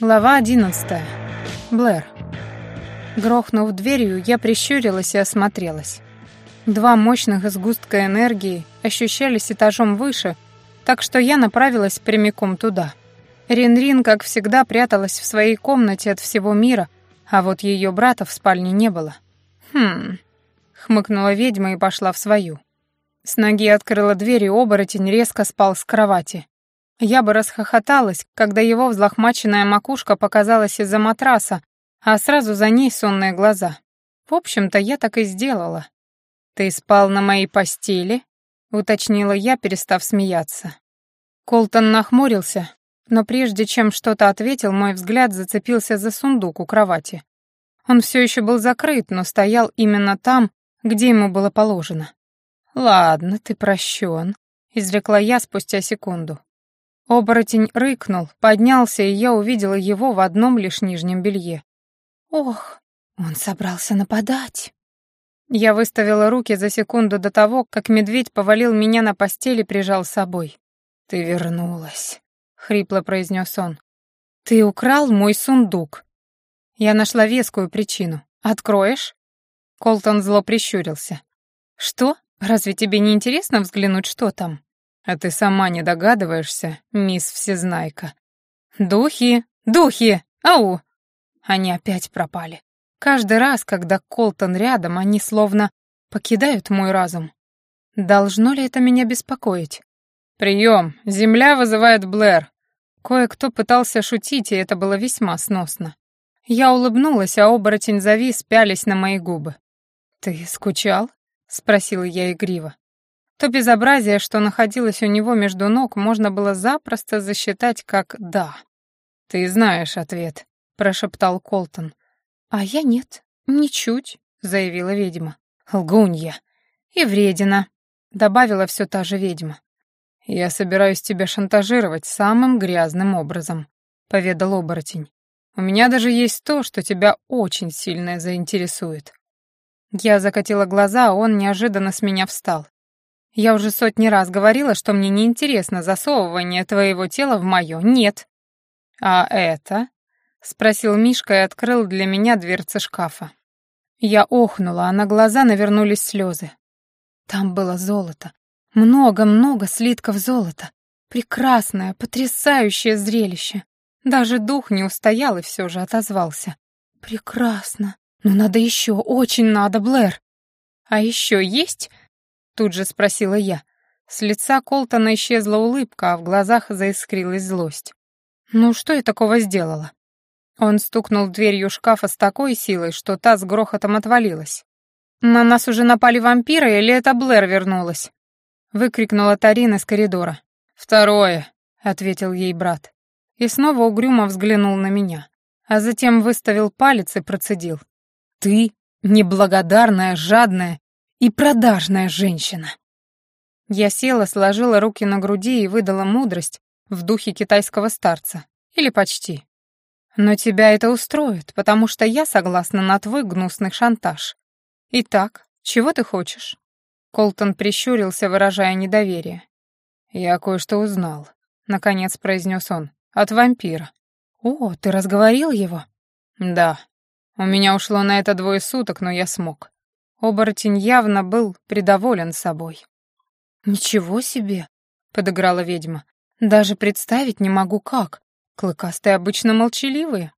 Глава одиннадцатая. Блэр. Грохнув дверью, я прищурилась и осмотрелась. Два мощных сгустка энергии ощущались этажом выше, так что я направилась прямиком туда. Рин-Рин, как всегда, пряталась в своей комнате от всего мира, а вот ее брата в спальне не было. «Хм...» — хмыкнула ведьма и пошла в свою. С ноги открыла дверь, и оборотень резко спал с кровати. Я бы расхохоталась, когда его взлохмаченная макушка показалась из-за матраса, а сразу за ней сонные глаза. В общем-то, я так и сделала. «Ты спал на моей постели?» — уточнила я, перестав смеяться. Колтон нахмурился, но прежде чем что-то ответил, мой взгляд зацепился за сундук у кровати. Он все еще был закрыт, но стоял именно там, где ему было положено. «Ладно, ты прощен», — изрекла я спустя секунду. Оборотень рыкнул, поднялся, и я увидела его в одном лишь нижнем белье. «Ох, он собрался нападать!» Я выставила руки за секунду до того, как медведь повалил меня на постель и прижал с собой. «Ты вернулась», — хрипло произнес он. «Ты украл мой сундук». Я нашла вескую причину. «Откроешь?» Колтон зло прищурился. «Что? Разве тебе не интересно взглянуть, что там?» А ты сама не догадываешься, мисс Всезнайка. Духи, духи, ау! Они опять пропали. Каждый раз, когда Колтон рядом, они словно покидают мой разум. Должно ли это меня беспокоить? Прием, земля вызывает Блэр. Кое-кто пытался шутить, и это было весьма сносно. Я улыбнулась, а оборотень завис, пялись на мои губы. «Ты скучал?» — спросила я игриво. То безобразие, что находилось у него между ног, можно было запросто засчитать как «да». «Ты знаешь ответ», — прошептал Колтон. «А я нет, ничуть», — заявила ведьма. «Лгунья. И вредина», — добавила все та же ведьма. «Я собираюсь тебя шантажировать самым грязным образом», — поведал оборотень. «У меня даже есть то, что тебя очень сильно заинтересует». Я закатила глаза, а он неожиданно с меня встал. Я уже сотни раз говорила, что мне не интересно засовывание твоего тела в мое. Нет. А это? спросил Мишка и открыл для меня дверцы шкафа. Я охнула, а на глаза навернулись слезы. Там было золото. Много-много слитков золота. Прекрасное, потрясающее зрелище. Даже дух не устоял и все же отозвался. «Прекрасно. Но надо еще, очень надо, Блэр». «А еще есть?» Тут же спросила я. С лица Колтона исчезла улыбка, а в глазах заискрилась злость. «Ну что я такого сделала?» Он стукнул дверью шкафа с такой силой, что та с грохотом отвалилась. «На нас уже напали вампиры, или это Блэр вернулась?» Выкрикнула Тарин из коридора. «Второе», — ответил ей брат. И снова угрюмо взглянул на меня, а затем выставил палец и процедил. «Ты неблагодарная, жадная и продажная женщина. Я села, сложила руки на груди и выдала мудрость в духе китайского старца. Или почти. Но тебя это устроит, потому что я согласна на твой гнусный шантаж. Итак, чего ты хочешь? Колтон прищурился, выражая недоверие. Я кое-что узнал, наконец произнес он. От вампира. О, ты разговорил его? Да. У меня ушло на это двое суток, но я смог. Оборотень явно был предоволен собой. «Ничего себе!» — подыграла ведьма. «Даже представить не могу, как. Клыкастые обычно молчаливые».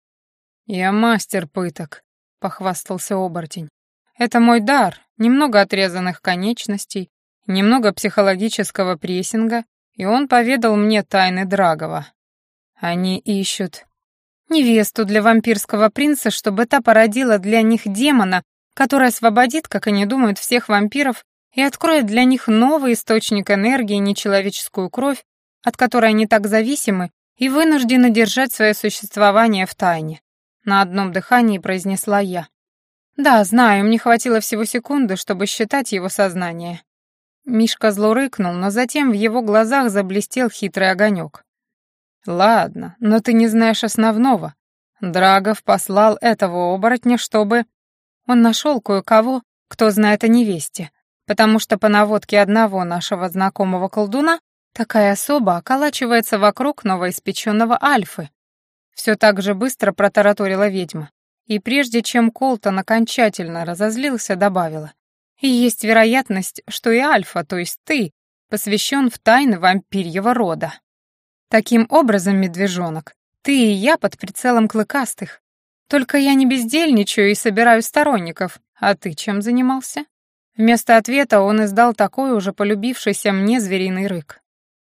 «Я мастер пыток», — похвастался оборотень. «Это мой дар, немного отрезанных конечностей, немного психологического прессинга, и он поведал мне тайны Драгова. Они ищут невесту для вампирского принца, чтобы та породила для них демона, который освободит, как они думают, всех вампиров и откроет для них новый источник энергии, нечеловеческую кровь, от которой они так зависимы и вынуждены держать свое существование в тайне. На одном дыхании произнесла я. Да, знаю, мне хватило всего секунды, чтобы считать его сознание. Мишка зло рыкнул, но затем в его глазах заблестел хитрый огонек. «Ладно, но ты не знаешь основного. Драгов послал этого оборотня, чтобы...» Он нашел кое-кого, кто знает о невесте, потому что по наводке одного нашего знакомого колдуна такая особа околачивается вокруг новоиспеченного Альфы. Все так же быстро протараторила ведьма. И прежде чем Колтон окончательно разозлился, добавила. И есть вероятность, что и Альфа, то есть ты, посвящен в тайны вампирьего рода. Таким образом, медвежонок, ты и я под прицелом клыкастых. Только я не бездельничаю и собираю сторонников. А ты чем занимался? Вместо ответа он издал такой уже полюбившийся мне звериный рык.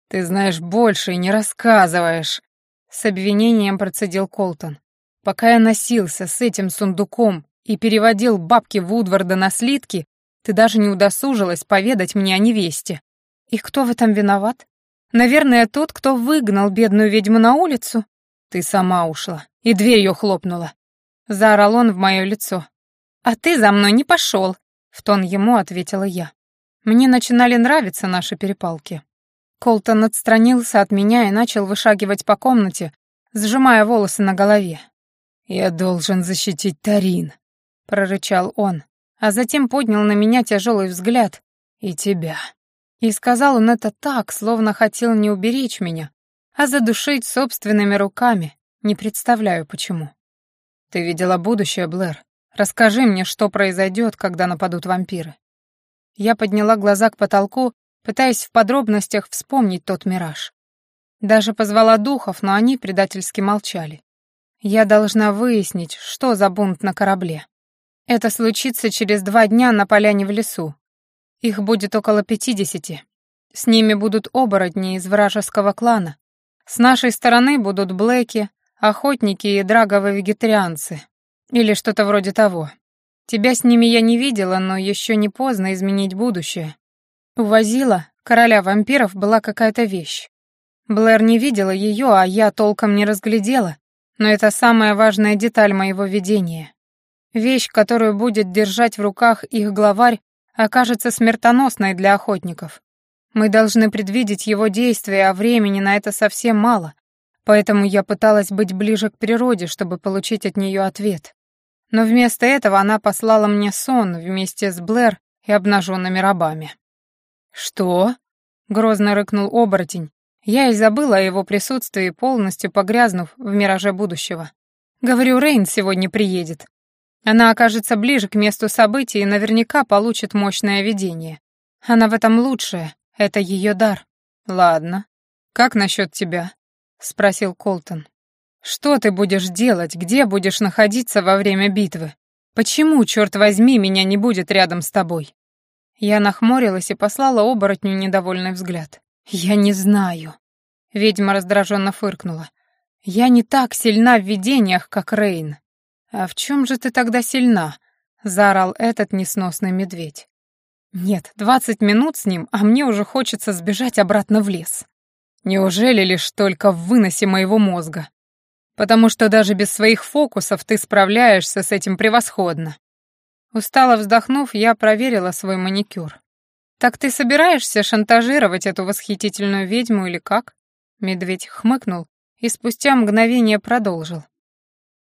«Ты знаешь больше и не рассказываешь», — с обвинением процедил Колтон. «Пока я носился с этим сундуком и переводил бабки Вудварда на слитки, ты даже не удосужилась поведать мне о невесте. И кто в этом виноват? Наверное, тот, кто выгнал бедную ведьму на улицу. Ты сама ушла и дверью хлопнула. Заорал он в мое лицо. А ты за мной не пошел, в тон ему ответила я. Мне начинали нравиться наши перепалки. Колтон отстранился от меня и начал вышагивать по комнате, сжимая волосы на голове. «Я должен защитить Тарин», — прорычал он, а затем поднял на меня тяжелый взгляд. «И тебя». И сказал он это так, словно хотел не уберечь меня, а задушить собственными руками. Не представляю, почему. «Ты видела будущее, Блэр? Расскажи мне, что произойдет, когда нападут вампиры». Я подняла глаза к потолку пытаясь в подробностях вспомнить тот мираж. Даже позвала духов, но они предательски молчали. Я должна выяснить, что за бунт на корабле. Это случится через два дня на поляне в лесу. Их будет около пятидесяти. С ними будут оборотни из вражеского клана. С нашей стороны будут блэки, охотники и драговые вегетарианцы. Или что-то вроде того. Тебя с ними я не видела, но еще не поздно изменить будущее. Увозила короля вампиров была какая-то вещь. Блэр не видела ее, а я толком не разглядела, но это самая важная деталь моего видения. Вещь, которую будет держать в руках их главарь, окажется смертоносной для охотников. Мы должны предвидеть его действия, а времени на это совсем мало, поэтому я пыталась быть ближе к природе, чтобы получить от нее ответ. Но вместо этого она послала мне сон вместе с Блэр и обнаженными рабами. «Что?» — грозно рыкнул оборотень. Я и забыла о его присутствии, полностью погрязнув в мираже будущего. Говорю, Рейн сегодня приедет. Она окажется ближе к месту событий и наверняка получит мощное видение. Она в этом лучшая, это ее дар. Ладно. Как насчет тебя? Спросил Колтон. Что ты будешь делать, где будешь находиться во время битвы? Почему, черт возьми, меня не будет рядом с тобой? Я нахмурилась и послала оборотню недовольный взгляд. «Я не знаю». Ведьма раздраженно фыркнула. «Я не так сильна в видениях, как Рейн». «А в чем же ты тогда сильна?» — заорал этот несносный медведь. «Нет, двадцать минут с ним, а мне уже хочется сбежать обратно в лес. Неужели лишь только в выносе моего мозга? Потому что даже без своих фокусов ты справляешься с этим превосходно. Устало вздохнув, я проверила свой маникюр. «Так ты собираешься шантажировать эту восхитительную ведьму или как?» Медведь хмыкнул и спустя мгновение продолжил.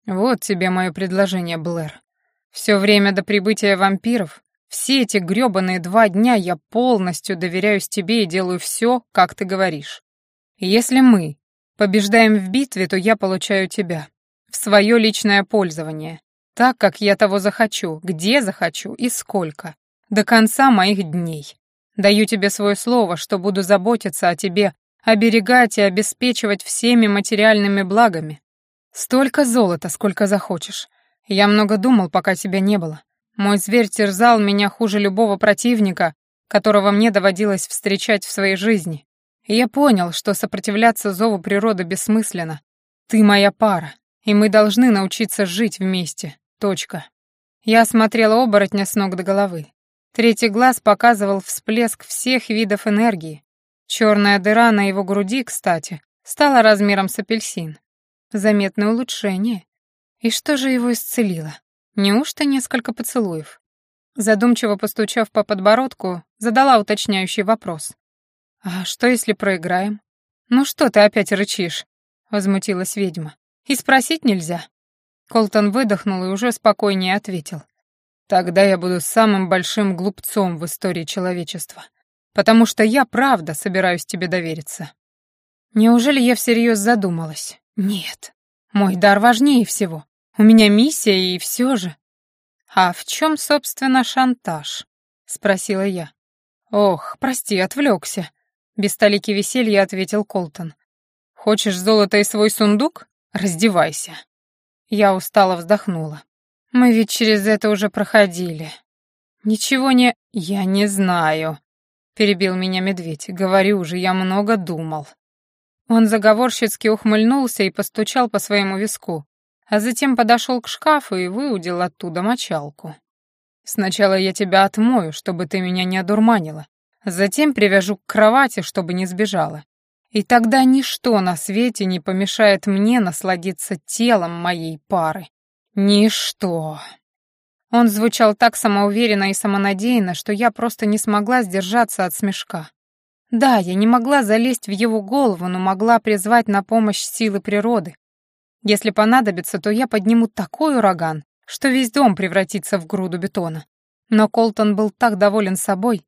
«Вот тебе мое предложение, Блэр. Все время до прибытия вампиров, все эти грёбаные два дня я полностью доверяюсь тебе и делаю все, как ты говоришь. Если мы побеждаем в битве, то я получаю тебя в свое личное пользование так, как я того захочу, где захочу и сколько, до конца моих дней. Даю тебе свое слово, что буду заботиться о тебе, оберегать и обеспечивать всеми материальными благами. Столько золота, сколько захочешь. Я много думал, пока тебя не было. Мой зверь терзал меня хуже любого противника, которого мне доводилось встречать в своей жизни. Я понял, что сопротивляться зову природы бессмысленно. Ты моя пара, и мы должны научиться жить вместе, Точка. Я осмотрела оборотня с ног до головы. Третий глаз показывал всплеск всех видов энергии. Черная дыра на его груди, кстати, стала размером с апельсин. Заметное улучшение. И что же его исцелило? Неужто несколько поцелуев? Задумчиво постучав по подбородку, задала уточняющий вопрос. «А что, если проиграем?» «Ну что ты опять рычишь?» — возмутилась ведьма. «И спросить нельзя?» Колтон выдохнул и уже спокойнее ответил. «Тогда я буду самым большим глупцом в истории человечества, потому что я правда собираюсь тебе довериться». Неужели я всерьез задумалась? Нет. Мой дар важнее всего. У меня миссия, и все же. А в чем, собственно, шантаж? Спросила я. Ох, прости, отвлекся. Без столики веселья ответил Колтон. Хочешь золото и свой сундук? Раздевайся. Я устало вздохнула. Мы ведь через это уже проходили. Ничего не... Я не знаю, перебил меня медведь. Говорю же, я много думал. Он заговорщицки ухмыльнулся и постучал по своему виску, а затем подошел к шкафу и выудил оттуда мочалку. «Сначала я тебя отмою, чтобы ты меня не одурманила, затем привяжу к кровати, чтобы не сбежала. И тогда ничто на свете не помешает мне насладиться телом моей пары. Ничто!» Он звучал так самоуверенно и самонадеянно, что я просто не смогла сдержаться от смешка. Да, я не могла залезть в его голову, но могла призвать на помощь силы природы. Если понадобится, то я подниму такой ураган, что весь дом превратится в груду бетона. Но Колтон был так доволен собой,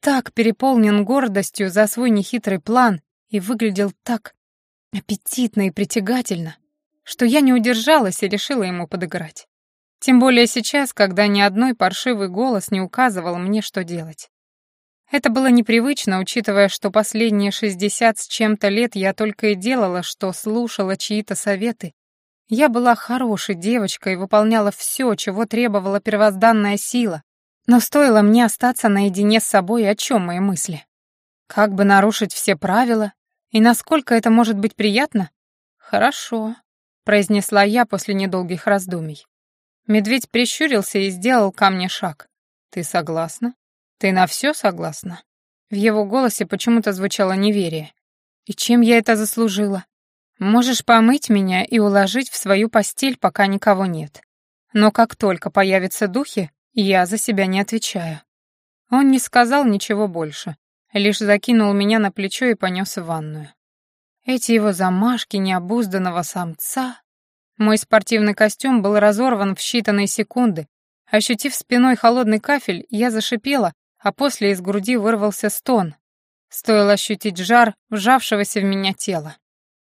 так переполнен гордостью за свой нехитрый план и выглядел так аппетитно и притягательно, что я не удержалась и решила ему подыграть. Тем более сейчас, когда ни одной паршивый голос не указывал мне, что делать. Это было непривычно, учитывая, что последние шестьдесят с чем-то лет я только и делала, что слушала чьи-то советы. Я была хорошей девочкой и выполняла все, чего требовала первозданная сила. Но стоило мне остаться наедине с собой, о чем мои мысли? Как бы нарушить все правила? И насколько это может быть приятно? Хорошо, произнесла я после недолгих раздумий. Медведь прищурился и сделал ко мне шаг. Ты согласна? «Ты на все согласна?» В его голосе почему-то звучало неверие. «И чем я это заслужила? Можешь помыть меня и уложить в свою постель, пока никого нет. Но как только появятся духи, я за себя не отвечаю». Он не сказал ничего больше, лишь закинул меня на плечо и понес в ванную. Эти его замашки необузданного самца... Мой спортивный костюм был разорван в считанные секунды. Ощутив спиной холодный кафель, я зашипела, а после из груди вырвался стон. Стоило ощутить жар вжавшегося в меня тела.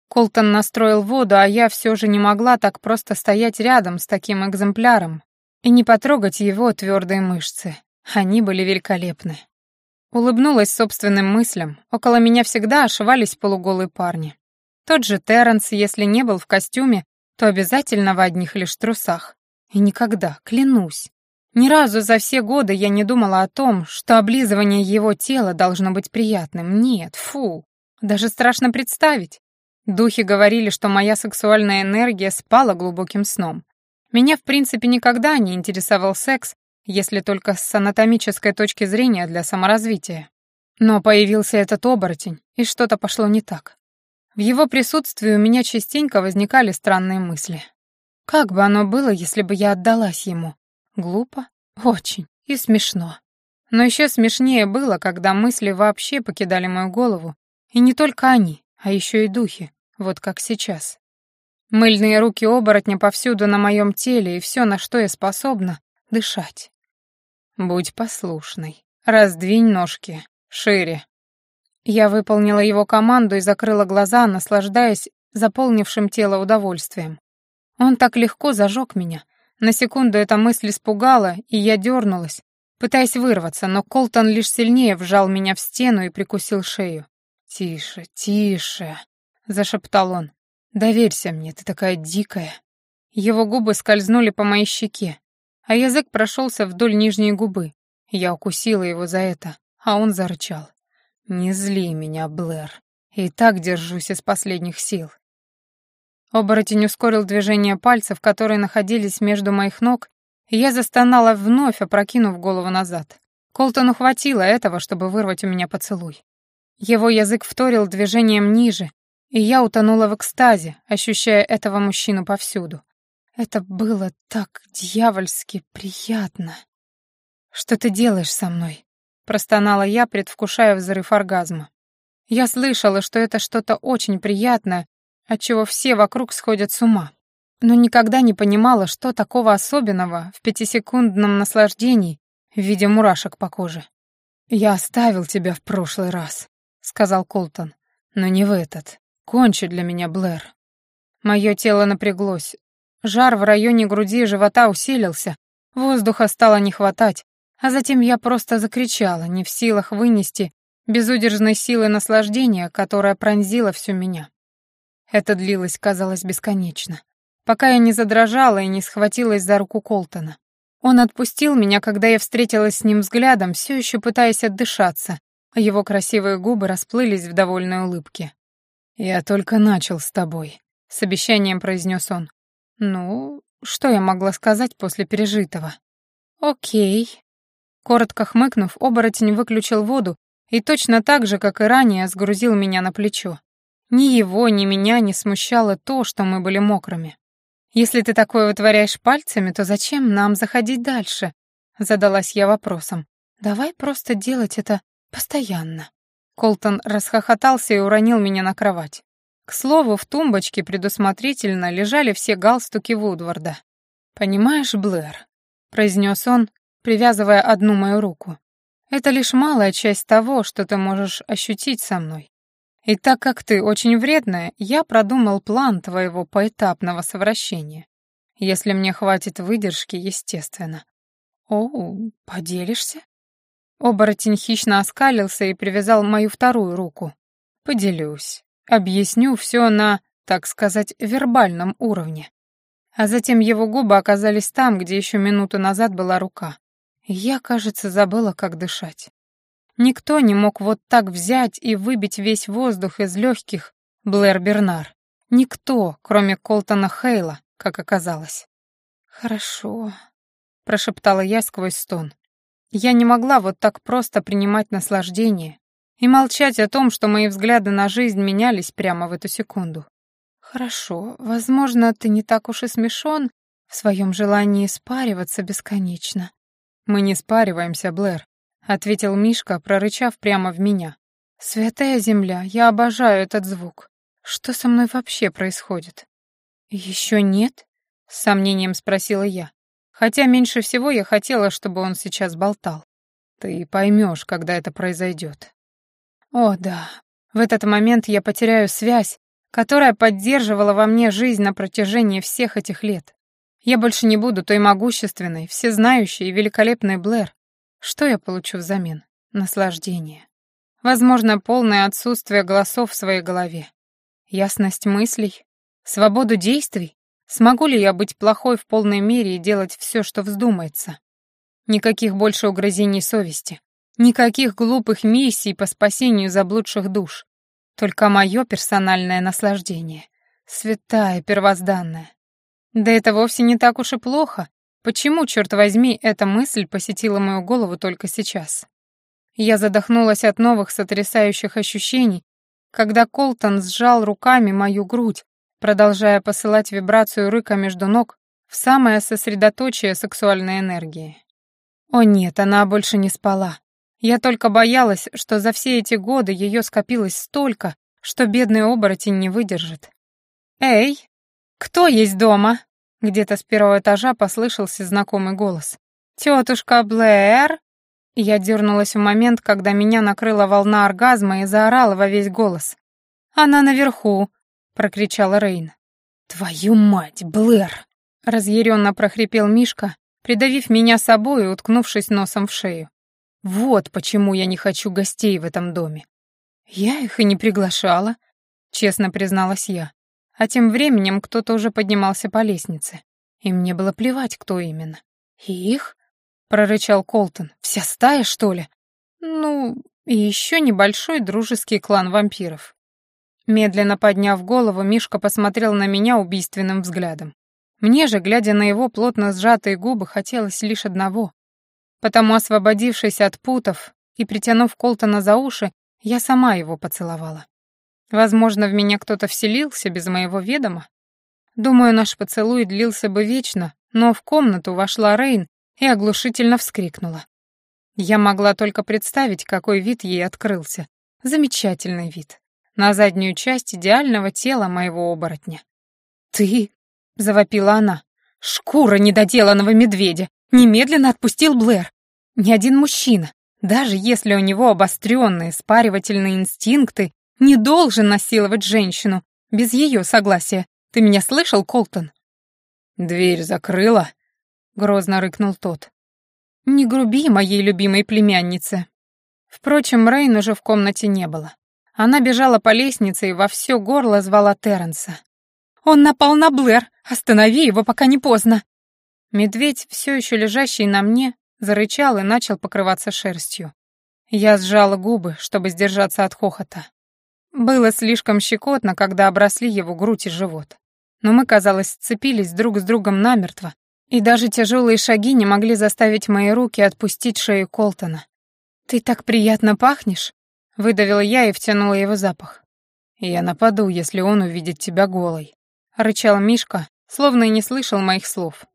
Колтон настроил воду, а я все же не могла так просто стоять рядом с таким экземпляром и не потрогать его твердые мышцы. Они были великолепны. Улыбнулась собственным мыслям. Около меня всегда ошивались полуголые парни. Тот же Терренс, если не был в костюме, то обязательно в одних лишь трусах. И никогда, клянусь, ни разу за все годы я не думала о том, что облизывание его тела должно быть приятным. Нет, фу. Даже страшно представить. Духи говорили, что моя сексуальная энергия спала глубоким сном. Меня, в принципе, никогда не интересовал секс, если только с анатомической точки зрения для саморазвития. Но появился этот оборотень, и что-то пошло не так. В его присутствии у меня частенько возникали странные мысли. Как бы оно было, если бы я отдалась ему? Глупо? Очень. И смешно. Но еще смешнее было, когда мысли вообще покидали мою голову. И не только они, а еще и духи. Вот как сейчас. Мыльные руки оборотня повсюду на моем теле, и все, на что я способна — дышать. Будь послушной. Раздвинь ножки. Шире. Я выполнила его команду и закрыла глаза, наслаждаясь заполнившим тело удовольствием. Он так легко зажег меня, на секунду эта мысль испугала, и я дернулась, пытаясь вырваться, но Колтон лишь сильнее вжал меня в стену и прикусил шею. «Тише, тише», — зашептал он. «Доверься мне, ты такая дикая». Его губы скользнули по моей щеке, а язык прошелся вдоль нижней губы. Я укусила его за это, а он зарычал. «Не зли меня, Блэр. И так держусь из последних сил. Оборотень ускорил движение пальцев, которые находились между моих ног, и я застонала вновь, опрокинув голову назад. Колтону хватило этого, чтобы вырвать у меня поцелуй. Его язык вторил движением ниже, и я утонула в экстазе, ощущая этого мужчину повсюду. Это было так дьявольски приятно. «Что ты делаешь со мной?» — простонала я, предвкушая взрыв оргазма. Я слышала, что это что-то очень приятное, отчего все вокруг сходят с ума. Но никогда не понимала, что такого особенного в пятисекундном наслаждении в виде мурашек по коже. «Я оставил тебя в прошлый раз», — сказал Колтон, — «но не в этот. Кончи для меня, Блэр». Мое тело напряглось. Жар в районе груди и живота усилился, воздуха стало не хватать, а затем я просто закричала, не в силах вынести безудержной силы наслаждения, которая пронзила всю меня. Это длилось, казалось, бесконечно, пока я не задрожала и не схватилась за руку Колтона. Он отпустил меня, когда я встретилась с ним взглядом, все еще пытаясь отдышаться, а его красивые губы расплылись в довольной улыбке. «Я только начал с тобой», — с обещанием произнес он. «Ну, что я могла сказать после пережитого?» «Окей». Коротко хмыкнув, оборотень выключил воду и точно так же, как и ранее, сгрузил меня на плечо. Ни его, ни меня не смущало то, что мы были мокрыми. «Если ты такое вытворяешь пальцами, то зачем нам заходить дальше?» Задалась я вопросом. «Давай просто делать это постоянно». Колтон расхохотался и уронил меня на кровать. К слову, в тумбочке предусмотрительно лежали все галстуки Вудварда. «Понимаешь, Блэр», — произнес он, привязывая одну мою руку, «это лишь малая часть того, что ты можешь ощутить со мной. И так как ты очень вредная, я продумал план твоего поэтапного совращения. Если мне хватит выдержки, естественно. О, поделишься? Оборотень хищно оскалился и привязал мою вторую руку. Поделюсь. Объясню все на, так сказать, вербальном уровне. А затем его губы оказались там, где еще минуту назад была рука. Я, кажется, забыла, как дышать. Никто не мог вот так взять и выбить весь воздух из легких Блэр Бернар. Никто, кроме Колтона Хейла, как оказалось. «Хорошо», — прошептала я сквозь стон. Я не могла вот так просто принимать наслаждение и молчать о том, что мои взгляды на жизнь менялись прямо в эту секунду. «Хорошо, возможно, ты не так уж и смешон в своем желании спариваться бесконечно». «Мы не спариваемся, Блэр ответил Мишка, прорычав прямо в меня. Святая земля, я обожаю этот звук. Что со мной вообще происходит? Еще нет? с сомнением спросила я. Хотя меньше всего я хотела, чтобы он сейчас болтал. Ты поймешь, когда это произойдет. О, да. В этот момент я потеряю связь, которая поддерживала во мне жизнь на протяжении всех этих лет. Я больше не буду той могущественной, всезнающей и великолепной Блэр, что я получу взамен? Наслаждение. Возможно, полное отсутствие голосов в своей голове. Ясность мыслей. Свободу действий. Смогу ли я быть плохой в полной мере и делать все, что вздумается? Никаких больше угрызений совести. Никаких глупых миссий по спасению заблудших душ. Только мое персональное наслаждение. Святая первозданная. Да это вовсе не так уж и плохо, Почему, черт возьми, эта мысль посетила мою голову только сейчас? Я задохнулась от новых сотрясающих ощущений, когда Колтон сжал руками мою грудь, продолжая посылать вибрацию рыка между ног в самое сосредоточие сексуальной энергии. О нет, она больше не спала. Я только боялась, что за все эти годы ее скопилось столько, что бедный оборотень не выдержит. «Эй, кто есть дома?» Где-то с первого этажа послышался знакомый голос. «Тетушка Блэр!» Я дернулась в момент, когда меня накрыла волна оргазма и заорала во весь голос. «Она наверху!» — прокричала Рейн. «Твою мать, Блэр!» — разъяренно прохрипел Мишка, придавив меня собой и уткнувшись носом в шею. «Вот почему я не хочу гостей в этом доме». «Я их и не приглашала», — честно призналась я. А тем временем кто-то уже поднимался по лестнице. И мне было плевать, кто именно. «Их?» — прорычал Колтон. «Вся стая, что ли?» «Ну, и еще небольшой дружеский клан вампиров». Медленно подняв голову, Мишка посмотрел на меня убийственным взглядом. Мне же, глядя на его плотно сжатые губы, хотелось лишь одного. Потому, освободившись от путов и притянув Колтона за уши, я сама его поцеловала. Возможно, в меня кто-то вселился без моего ведома. Думаю, наш поцелуй длился бы вечно, но в комнату вошла Рейн и оглушительно вскрикнула. Я могла только представить, какой вид ей открылся. Замечательный вид. На заднюю часть идеального тела моего оборотня. «Ты?» — завопила она. «Шкура недоделанного медведя! Немедленно отпустил Блэр! Ни один мужчина, даже если у него обостренные спаривательные инстинкты не должен насиловать женщину без ее согласия. Ты меня слышал, Колтон?» «Дверь закрыла?» — грозно рыкнул тот. «Не груби моей любимой племяннице». Впрочем, Рейн уже в комнате не было. Она бежала по лестнице и во все горло звала Терренса. «Он напал на Блэр! Останови его, пока не поздно!» Медведь, все еще лежащий на мне, зарычал и начал покрываться шерстью. Я сжала губы, чтобы сдержаться от хохота. Было слишком щекотно, когда обросли его грудь и живот. Но мы, казалось, сцепились друг с другом намертво, и даже тяжелые шаги не могли заставить мои руки отпустить шею Колтона. «Ты так приятно пахнешь!» — выдавила я и втянула его запах. «Я нападу, если он увидит тебя голой», — рычал Мишка, словно и не слышал моих слов.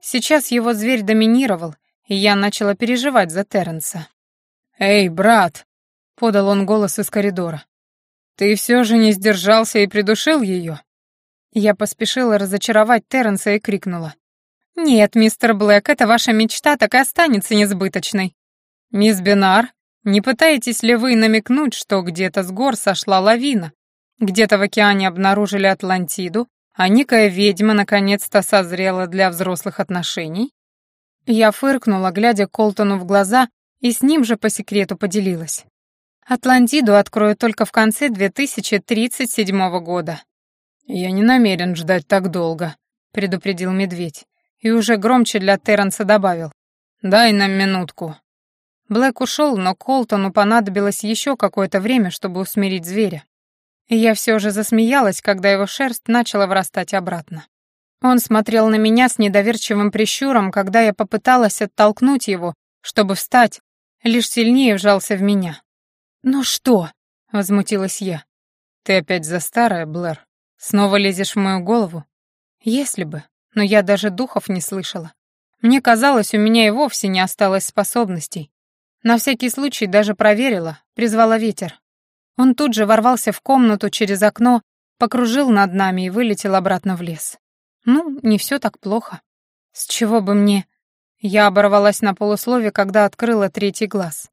Сейчас его зверь доминировал, и я начала переживать за Терренса. «Эй, брат!» — подал он голос из коридора. «Ты все же не сдержался и придушил ее?» Я поспешила разочаровать Терренса и крикнула. «Нет, мистер Блэк, эта ваша мечта так и останется несбыточной». «Мисс Бинар, не пытаетесь ли вы намекнуть, что где-то с гор сошла лавина, где-то в океане обнаружили Атлантиду, а некая ведьма наконец-то созрела для взрослых отношений?» Я фыркнула, глядя Колтону в глаза, и с ним же по секрету поделилась. Атлантиду открою только в конце 2037 года. Я не намерен ждать так долго, предупредил медведь и уже громче для Терренса добавил: "Дай нам минутку". Блэк ушел, но Колтону понадобилось еще какое-то время, чтобы усмирить зверя. И я все же засмеялась, когда его шерсть начала врастать обратно. Он смотрел на меня с недоверчивым прищуром, когда я попыталась оттолкнуть его, чтобы встать, лишь сильнее вжался в меня. «Ну что?» — возмутилась я. «Ты опять за старое, Блэр? Снова лезешь в мою голову?» «Если бы, но я даже духов не слышала. Мне казалось, у меня и вовсе не осталось способностей. На всякий случай даже проверила, призвала ветер. Он тут же ворвался в комнату через окно, покружил над нами и вылетел обратно в лес. Ну, не все так плохо. С чего бы мне... Я оборвалась на полуслове, когда открыла третий глаз.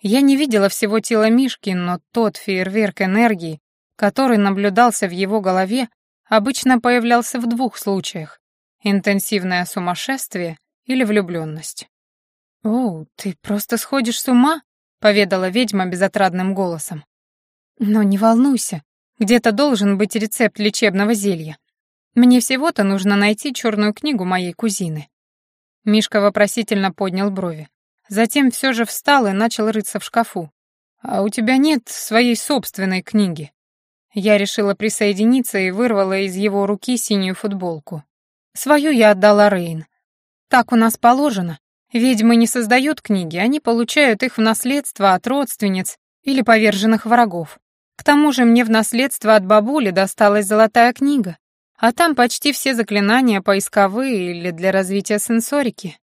Я не видела всего тела Мишки, но тот фейерверк энергии, который наблюдался в его голове, обычно появлялся в двух случаях — интенсивное сумасшествие или влюбленность. «О, ты просто сходишь с ума?» — поведала ведьма безотрадным голосом. «Но не волнуйся, где-то должен быть рецепт лечебного зелья. Мне всего-то нужно найти черную книгу моей кузины». Мишка вопросительно поднял брови. Затем все же встал и начал рыться в шкафу. «А у тебя нет своей собственной книги?» Я решила присоединиться и вырвала из его руки синюю футболку. Свою я отдала Рейн. Так у нас положено. Ведьмы не создают книги, они получают их в наследство от родственниц или поверженных врагов. К тому же мне в наследство от бабули досталась золотая книга, а там почти все заклинания поисковые или для развития сенсорики.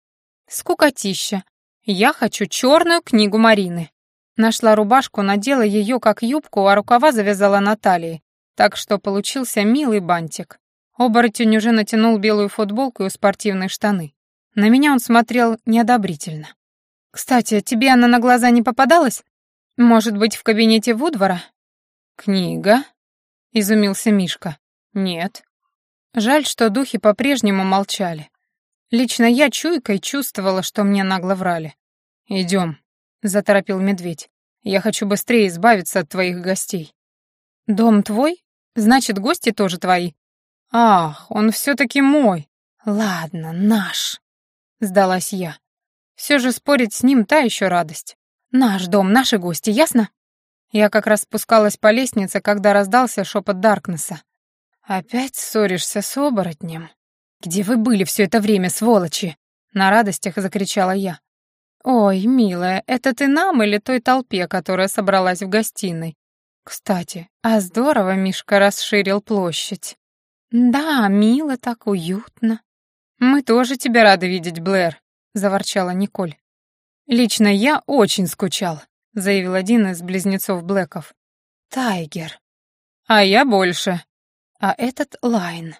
Скукотища, я хочу черную книгу Марины. Нашла рубашку, надела ее как юбку, а рукава завязала на талии, так что получился милый бантик. Оборотень уже натянул белую футболку и спортивные штаны. На меня он смотрел неодобрительно. «Кстати, тебе она на глаза не попадалась? Может быть, в кабинете Вудвара?» «Книга?» — изумился Мишка. «Нет». Жаль, что духи по-прежнему молчали. Лично я чуйкой чувствовала, что мне нагло врали. «Идем», — заторопил медведь. «Я хочу быстрее избавиться от твоих гостей». «Дом твой? Значит, гости тоже твои?» «Ах, он все-таки мой». «Ладно, наш», — сдалась я. Все же спорить с ним та еще радость. «Наш дом, наши гости, ясно?» Я как раз спускалась по лестнице, когда раздался шепот Даркнесса. «Опять ссоришься с оборотнем?» «Где вы были все это время, сволочи?» На радостях закричала я. «Ой, милая, это ты нам или той толпе, которая собралась в гостиной? Кстати, а здорово Мишка расширил площадь. Да, мило так, уютно. Мы тоже тебя рады видеть, Блэр», — заворчала Николь. «Лично я очень скучал», — заявил один из близнецов Блэков. «Тайгер». «А я больше». «А этот Лайн».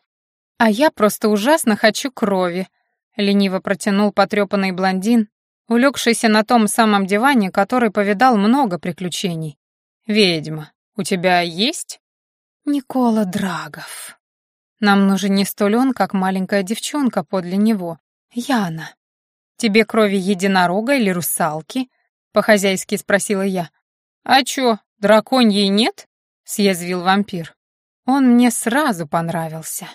«А я просто ужасно хочу крови», — лениво протянул потрепанный блондин, улегшийся на том самом диване, который повидал много приключений. «Ведьма, у тебя есть?» «Никола Драгов». Нам нужен не столь он, как маленькая девчонка подле него. Яна. Тебе крови единорога или русалки? По-хозяйски спросила я. А чё, драконьей нет? Съязвил вампир. Он мне сразу понравился.